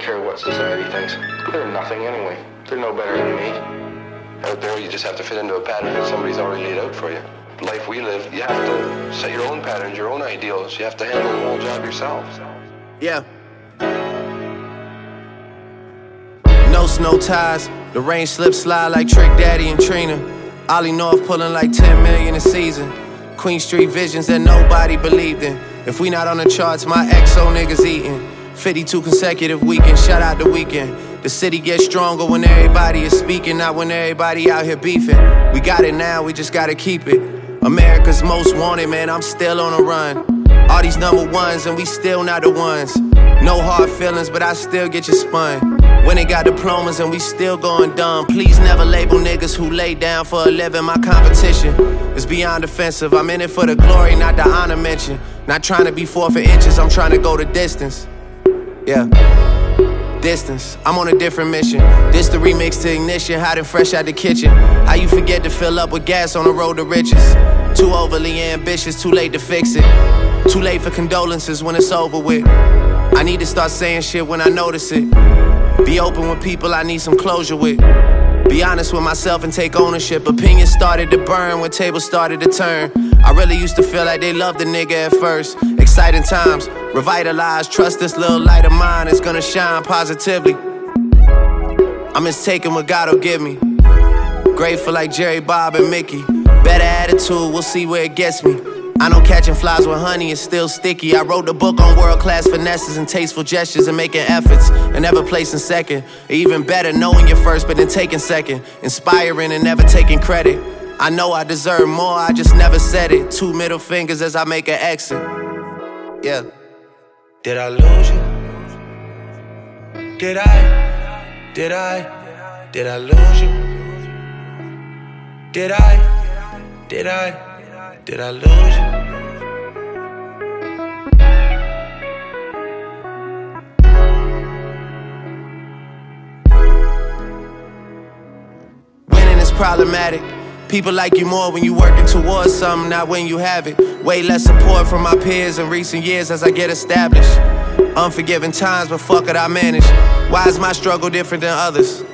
don't care what society thinks. They're nothing anyway. They're no better than me. Out there, you just have to fit into a pattern that somebody's already laid out for you. Life we live, you have to set your own patterns, your own ideals. You have to handle the whole job yourself. Yeah. No snow ties. The rain slip slide like Trick Daddy and Trina. Oli North pulling like 10 million a season. Queen Street visions that nobody believed in. If we not on the charts, my XO niggas eating. 52 consecutive weekends, shout out the Weeknd. The city gets stronger when everybody is speaking, not when everybody out here beefing. We got it now, we just gotta keep it. America's most wanted, man, I'm still on a run. All these number ones, and we still not the ones. No hard feelings, but I still get you spun. When they got diplomas and we still going dumb. Please never label niggas who lay down for a living. My competition is beyond offensive. I'm in it for the glory, not the honor mention. Not trying to be four for inches, I'm trying to go the distance. Yeah. Distance, I'm on a different mission. This the remix to ignition, hot and fresh out the kitchen. How you forget to fill up with gas on the road to riches? Too overly ambitious, too late to fix it. Too late for condolences when it's over with. I need to start saying shit when I notice it. Be open with people I need some closure with. Be honest with myself and take ownership. Opinions started to burn when tables started to turn. I really used to feel like they loved the nigga at first. Exciting times, revitalize. Trust this little light of mine it's gonna shine positively. I'm just taking what God will give me. Grateful like Jerry, Bob, and Mickey. Better attitude, we'll see where it gets me. I know catching flies with honey is still sticky. I wrote the book on world class finesses and tasteful gestures and making efforts and never placing second. Even better, knowing you're first but then taking second. Inspiring and never taking credit. I know I deserve more, I just never said it. Two middle fingers as I make an exit. Yeah. Did I lose you? Did I? Did I? Did I lose you? Did I? Did I? Did I lose you? Winning is problematic. People like you more when you working towards something, not when you have it. Way less support from my peers in recent years as I get established. Unforgiving times, but fuck it, I manage. Why is my struggle different than others?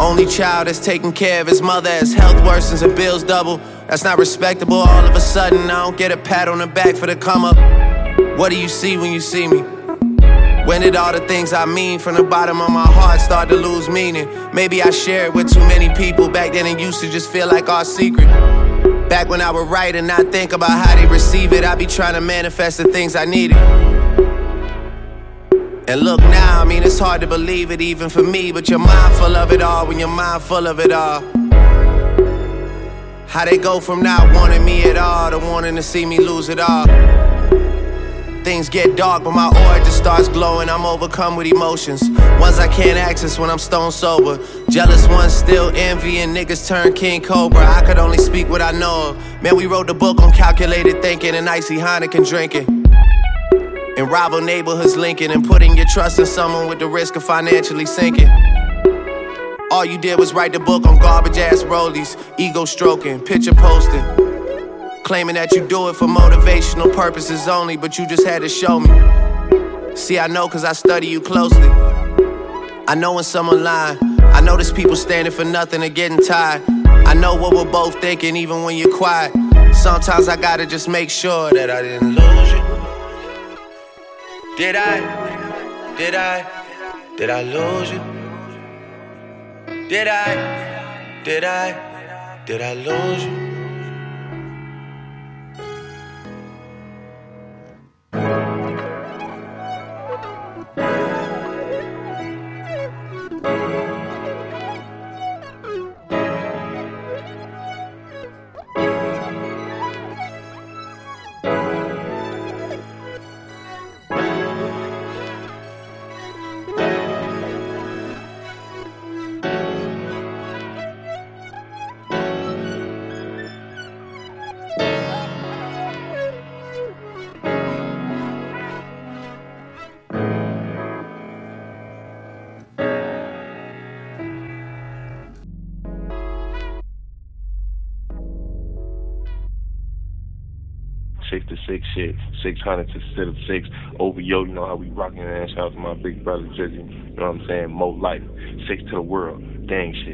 Only child that's taking care of his mother as health worsens and bills double. That's not respectable. All of a sudden, I don't get a pat on the back for the come up. What do you see when you see me? When did all the things I mean from the bottom of my heart start to lose meaning? Maybe I shared it with too many people. Back then, it used to just feel like our secret. Back when I would write and not think about how they receive it, I'd be trying to manifest the things I needed. And look now, I mean, it's hard to believe it even for me, but you're mindful of it all when you're mindful of it all. How they go from not wanting me at all to wanting to see me lose it all. Things get dark, but my aura just starts glowing. I'm overcome with emotions. Ones I can't access when I'm stone sober. Jealous ones still envying niggas turn King Cobra. I could only speak what I know of. Man, we wrote the book on calculated thinking and icy Heineken drinking. In rival neighborhoods linking and putting your trust in someone with the risk of financially sinking. All you did was write the book on garbage ass rollies, ego stroking, picture posting. Claiming that you do it for motivational purposes only, but you just had to show me. See, I know cause I study you closely. I know when someone lying. I there's people standing for nothing and getting tired. I know what we're both thinking even when you're quiet. Sometimes I gotta just make sure that I didn't lose you. Did I? Did I? Did I lose you? Did I? Did I? Did I lose you? Six to six shit, six hundred instead of six. Over yo, you know how we rocking out to my big brother Jizzy. You know what I'm saying? Mo life, six to the world, gang shit.